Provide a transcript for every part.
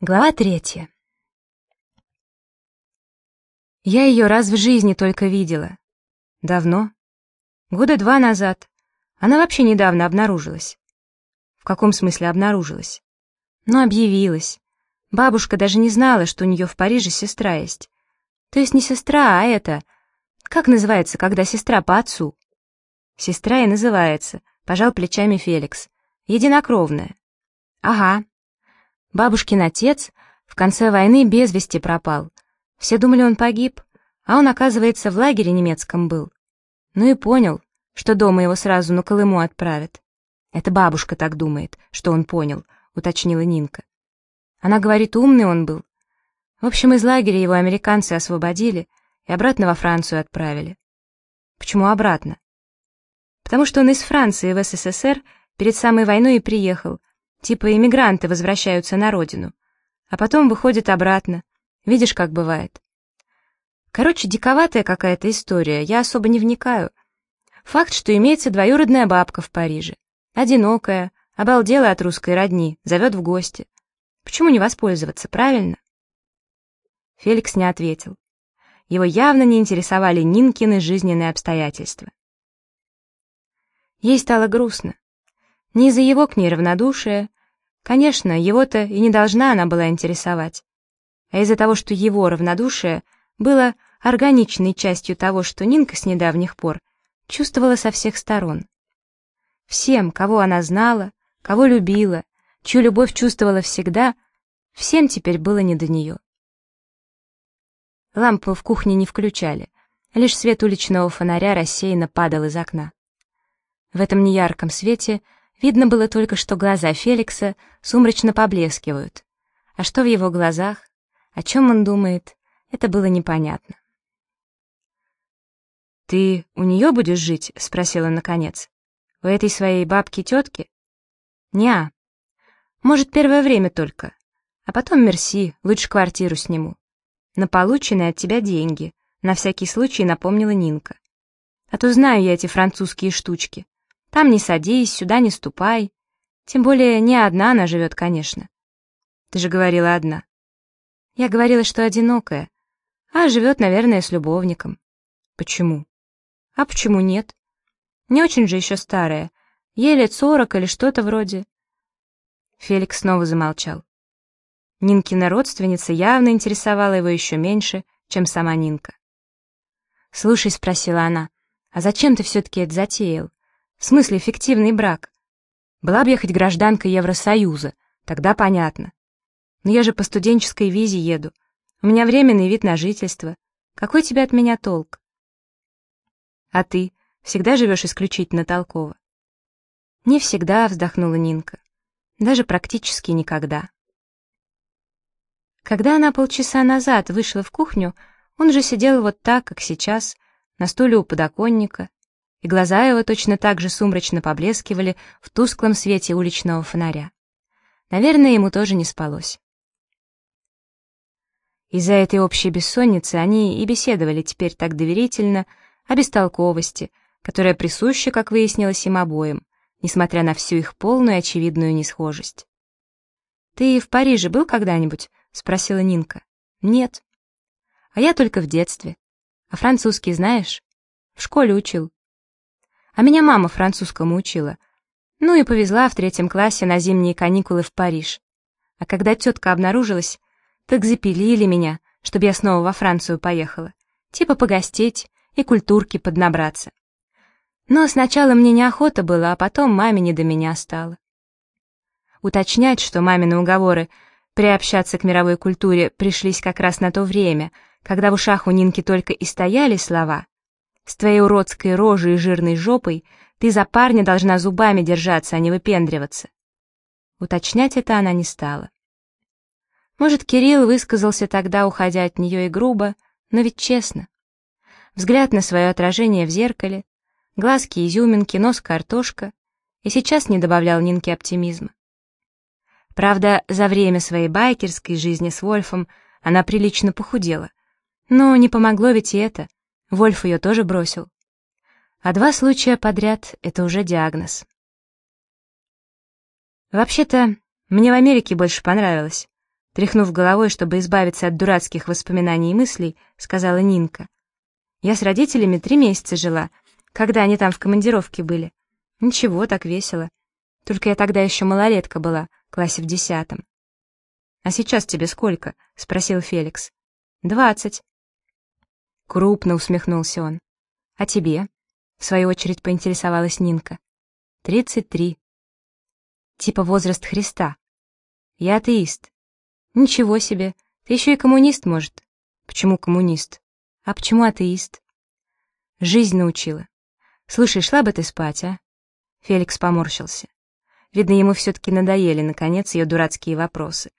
Глава третья. Я ее раз в жизни только видела. Давно. Года два назад. Она вообще недавно обнаружилась. В каком смысле обнаружилась? Ну, объявилась. Бабушка даже не знала, что у нее в Париже сестра есть. То есть не сестра, а это... Как называется, когда сестра по отцу? Сестра и называется, пожал плечами Феликс. Единокровная. Ага, Бабушкин отец в конце войны без вести пропал. Все думали, он погиб, а он, оказывается, в лагере немецком был. Ну и понял, что дома его сразу на Колыму отправят. Это бабушка так думает, что он понял, уточнила Нинка. Она говорит, умный он был. В общем, из лагеря его американцы освободили и обратно во Францию отправили. Почему обратно? Потому что он из Франции в СССР перед самой войной и приехал, Типа иммигранты возвращаются на родину, а потом выходят обратно. Видишь, как бывает. Короче, диковатая какая-то история, я особо не вникаю. Факт, что имеется двоюродная бабка в Париже. Одинокая, обалдела от русской родни, зовет в гости. Почему не воспользоваться, правильно? Феликс не ответил. Его явно не интересовали Нинкины жизненные обстоятельства. Ей стало грустно. Не из-за его к ней равнодушия, конечно, его-то и не должна она была интересовать, а из-за того, что его равнодушие было органичной частью того, что Нинка с недавних пор чувствовала со всех сторон. Всем, кого она знала, кого любила, чью любовь чувствовала всегда, всем теперь было не до нее. Лампу в кухне не включали, лишь свет уличного фонаря рассеянно падал из окна. В этом неярком свете — Видно было только, что глаза Феликса сумрачно поблескивают. А что в его глазах, о чем он думает, это было непонятно. «Ты у нее будешь жить?» — спросила наконец. «У этой своей бабки-тетки?» «Неа. Может, первое время только. А потом мерси, лучше квартиру сниму. На полученные от тебя деньги», — на всякий случай напомнила Нинка. «А то знаю я эти французские штучки. Там не садись, сюда не ступай. Тем более не одна она живет, конечно. Ты же говорила одна. Я говорила, что одинокая, а живет, наверное, с любовником. Почему? А почему нет? Не очень же еще старая. Ей лет сорок или что-то вроде. Феликс снова замолчал. Нинкина родственница явно интересовала его еще меньше, чем сама Нинка. «Слушай», — спросила она, — «а зачем ты все-таки это затеял? В смысле фиктивный брак? Была бы я хоть гражданка Евросоюза, тогда понятно. Но я же по студенческой визе еду. У меня временный вид на жительство. Какой тебе от меня толк? А ты всегда живешь исключительно толково? Не всегда, вздохнула Нинка. Даже практически никогда. Когда она полчаса назад вышла в кухню, он же сидел вот так, как сейчас, на стуле у подоконника, и глаза его точно так же сумрачно поблескивали в тусклом свете уличного фонаря. Наверное, ему тоже не спалось. Из-за этой общей бессонницы они и беседовали теперь так доверительно о бестолковости, которая присуща, как выяснилось, им обоим, несмотря на всю их полную очевидную несхожесть. «Ты в Париже был когда-нибудь?» — спросила Нинка. «Нет». «А я только в детстве. А французский знаешь?» «В школе учил. А меня мама французскому учила. Ну и повезла в третьем классе на зимние каникулы в Париж. А когда тетка обнаружилась, так запилили меня, чтобы я снова во Францию поехала. Типа погостить и культурки поднабраться. Но сначала мне неохота было, а потом маме не до меня стало. Уточнять, что мамины уговоры приобщаться к мировой культуре пришлись как раз на то время, когда в ушах у Нинки только и стояли слова с твоей уродской рожей и жирной жопой ты за парня должна зубами держаться, а не выпендриваться. Уточнять это она не стала. Может, Кирилл высказался тогда, уходя от нее и грубо, но ведь честно. Взгляд на свое отражение в зеркале, глазки изюминки, нос картошка, и сейчас не добавлял Нинке оптимизма. Правда, за время своей байкерской жизни с Вольфом она прилично похудела. Но не помогло ведь и это. Вольф ее тоже бросил. А два случая подряд — это уже диагноз. Вообще-то, мне в Америке больше понравилось. Тряхнув головой, чтобы избавиться от дурацких воспоминаний и мыслей, сказала Нинка. «Я с родителями три месяца жила, когда они там в командировке были. Ничего, так весело. Только я тогда еще малолетка была, классе в десятом». «А сейчас тебе сколько?» — спросил Феликс. «Двадцать». Крупно усмехнулся он. «А тебе?» — в свою очередь поинтересовалась Нинка. «Тридцать три». «Типа возраст Христа». «Я атеист». «Ничего себе, ты еще и коммунист, может?» «Почему коммунист?» «А почему атеист?» «Жизнь научила. Слушай, шла бы ты спать, а?» Феликс поморщился. Видно, ему все-таки надоели, наконец, ее дурацкие вопросы.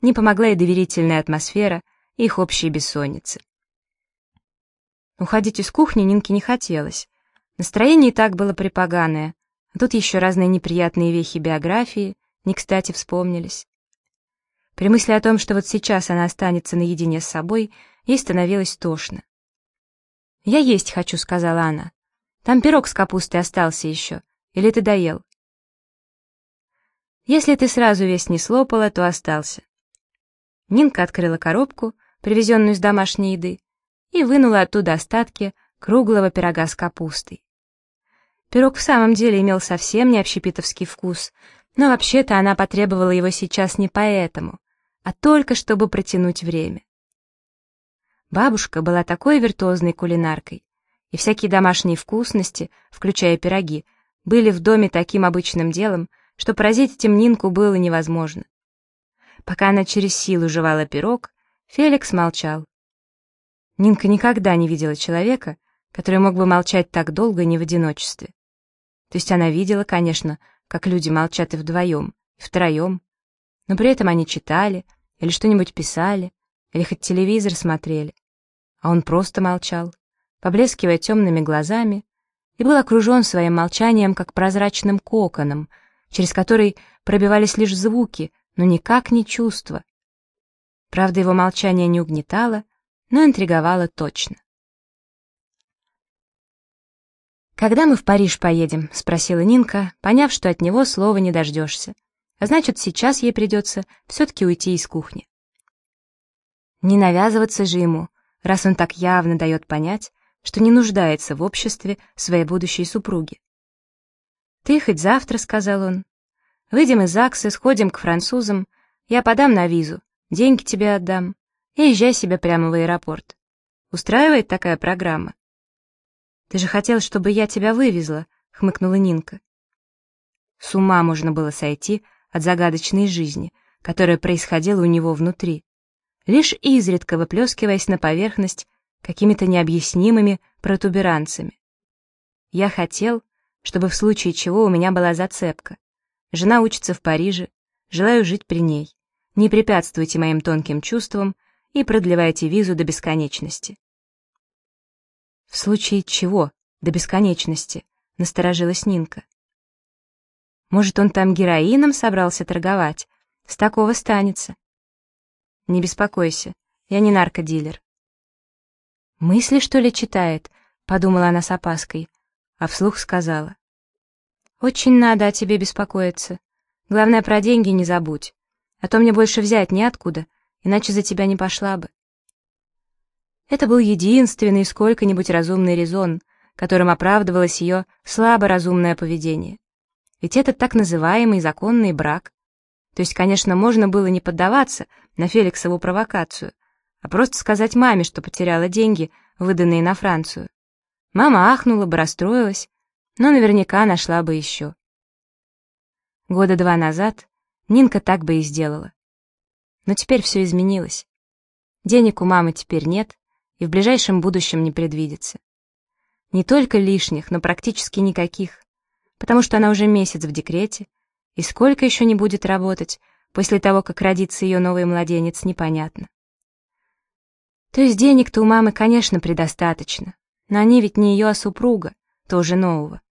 Не помогла и доверительная атмосфера, и их общие бессонницы. Уходить из кухни Нинке не хотелось. Настроение и так было припоганое, а тут еще разные неприятные вехи биографии, не кстати вспомнились. При мысли о том, что вот сейчас она останется наедине с собой, ей становилось тошно. «Я есть хочу», — сказала она. «Там пирог с капустой остался еще. Или ты доел?» «Если ты сразу весь не слопала, то остался». Нинка открыла коробку, привезенную из домашней еды, и вынула оттуда остатки круглого пирога с капустой. Пирог в самом деле имел совсем не общепитовский вкус, но вообще-то она потребовала его сейчас не поэтому, а только чтобы протянуть время. Бабушка была такой виртуозной кулинаркой, и всякие домашние вкусности, включая пироги, были в доме таким обычным делом, что поразить этим Нинку было невозможно. Пока она через силу жевала пирог, Феликс молчал. Нинка никогда не видела человека, который мог бы молчать так долго не в одиночестве. То есть она видела, конечно, как люди молчат и вдвоем, и втроем, но при этом они читали, или что-нибудь писали, или хоть телевизор смотрели. А он просто молчал, поблескивая темными глазами, и был окружен своим молчанием, как прозрачным коконом, через который пробивались лишь звуки, но никак не чувства. Правда, его молчание не угнетало, но интриговало точно. «Когда мы в Париж поедем?» — спросила Нинка, поняв, что от него слова не дождешься. А значит, сейчас ей придется все-таки уйти из кухни. Не навязываться же ему, раз он так явно дает понять, что не нуждается в обществе своей будущей супруги. «Ты хоть завтра», — сказал он. «Выйдем из ЗАГСа, сходим к французам, я подам на визу, деньги тебе отдам, и езжай себе прямо в аэропорт. Устраивает такая программа?» «Ты же хотел, чтобы я тебя вывезла», — хмыкнула Нинка. С ума можно было сойти от загадочной жизни, которая происходила у него внутри, лишь изредка выплескиваясь на поверхность какими-то необъяснимыми протуберанцами. Я хотел, чтобы в случае чего у меня была зацепка. Жена учится в Париже, желаю жить при ней. Не препятствуйте моим тонким чувствам и продлевайте визу до бесконечности. В случае чего до бесконечности, насторожилась Нинка. Может, он там героином собрался торговать? С такого станется. Не беспокойся, я не наркодилер. Мысли, что ли, читает? Подумала она с опаской, а вслух сказала. Очень надо о тебе беспокоиться. Главное, про деньги не забудь. А то мне больше взять неоткуда, иначе за тебя не пошла бы. Это был единственный сколько-нибудь разумный резон, которым оправдывалось ее слабо разумное поведение. Ведь это так называемый законный брак. То есть, конечно, можно было не поддаваться на Феликсову провокацию, а просто сказать маме, что потеряла деньги, выданные на Францию. Мама ахнула бы, расстроилась, но наверняка нашла бы еще. Года два назад Нинка так бы и сделала. Но теперь все изменилось. Денег у мамы теперь нет, и в ближайшем будущем не предвидится. Не только лишних, но практически никаких потому что она уже месяц в декрете, и сколько еще не будет работать после того, как родится ее новый младенец, непонятно. То есть денег-то у мамы, конечно, предостаточно, но они ведь не ее, а супруга, тоже нового.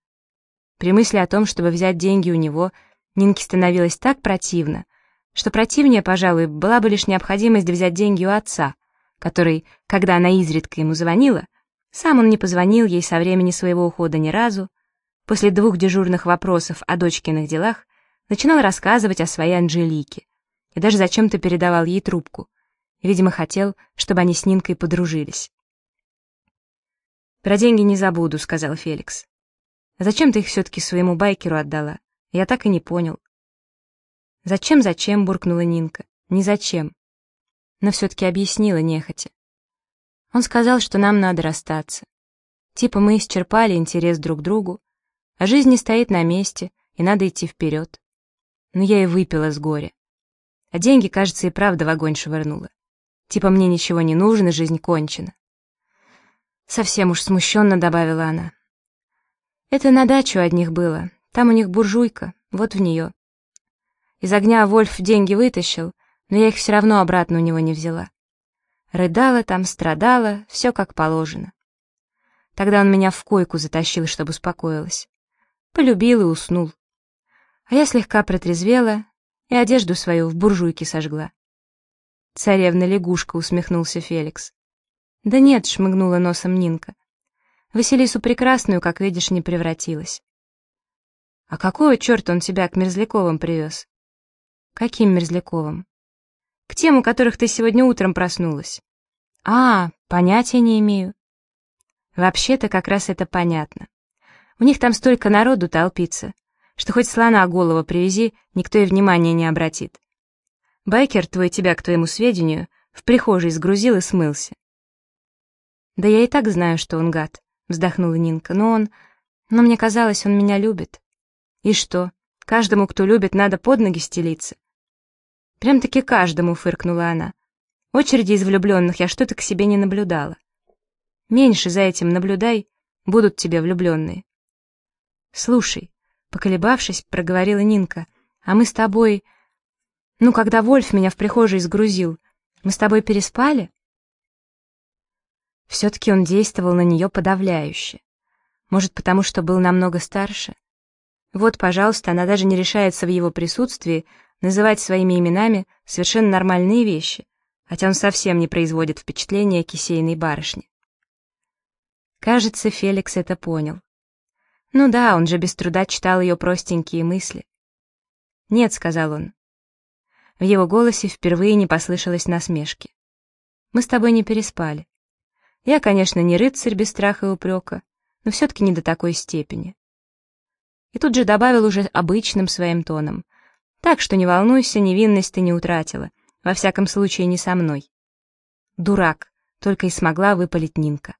При мысли о том, чтобы взять деньги у него, Нинке становилось так противно, что противнее, пожалуй, была бы лишь необходимость взять деньги у отца, который, когда она изредка ему звонила, сам он не позвонил ей со времени своего ухода ни разу, после двух дежурных вопросов о дочкиных делах начинал рассказывать о своей Анжелике и даже зачем-то передавал ей трубку. Видимо, хотел, чтобы они с Нинкой подружились. «Про деньги не забуду», — сказал Феликс. «А зачем ты их все-таки своему байкеру отдала? Я так и не понял». «Зачем, зачем?» — буркнула Нинка. «Не зачем». Но все-таки объяснила нехотя. Он сказал, что нам надо расстаться. Типа мы исчерпали интерес друг к другу, а жизнь не стоит на месте, и надо идти вперед. Но я и выпила с горя. А деньги, кажется, и правда в огонь швырнула. Типа мне ничего не нужно, жизнь кончена. Совсем уж смущенно добавила она. Это на дачу одних было. Там у них буржуйка, вот в нее. Из огня Вольф деньги вытащил, но я их все равно обратно у него не взяла. Рыдала там, страдала, все как положено. Тогда он меня в койку затащил, чтобы успокоилась. Полюбил и уснул. А я слегка протрезвела и одежду свою в буржуйке сожгла. «Царевна-лягушка», — усмехнулся Феликс. «Да нет», — шмыгнула носом Нинка. «Василису прекрасную, как видишь, не превратилась». «А какого черта он тебя к Мерзляковым привез?» «Каким Мерзляковым?» «К тем, у которых ты сегодня утром проснулась». «А, понятия не имею». «Вообще-то как раз это понятно. У них там столько народу толпится, что хоть слона голову привези, никто и внимания не обратит. Байкер твой тебя, к твоему сведению, в прихожей сгрузил и смылся. «Да я и так знаю, что он гад», — вздохнула Нинка, «но он... Но мне казалось, он меня любит». «И что? Каждому, кто любит, надо под ноги стелиться». «Прям-таки каждому», — фыркнула она. «Очереди из влюбленных я что-то к себе не наблюдала. Меньше за этим наблюдай, будут тебе влюбленные». «Слушай», — поколебавшись, проговорила Нинка, «а мы с тобой...» Ну, когда Вольф меня в прихожей сгрузил, мы с тобой переспали? Все-таки он действовал на нее подавляюще. Может, потому что был намного старше? Вот, пожалуйста, она даже не решается в его присутствии называть своими именами совершенно нормальные вещи, хотя он совсем не производит впечатления кисейной барышни. Кажется, Феликс это понял. Ну да, он же без труда читал ее простенькие мысли. «Нет», — сказал он, в его голосе впервые не послышалось насмешки. «Мы с тобой не переспали. Я, конечно, не рыцарь без страха и упрека, но все-таки не до такой степени». И тут же добавил уже обычным своим тоном. «Так что не волнуйся, невинность ты не утратила, во всяком случае не со мной». «Дурак», — только и смогла выпалить Нинка.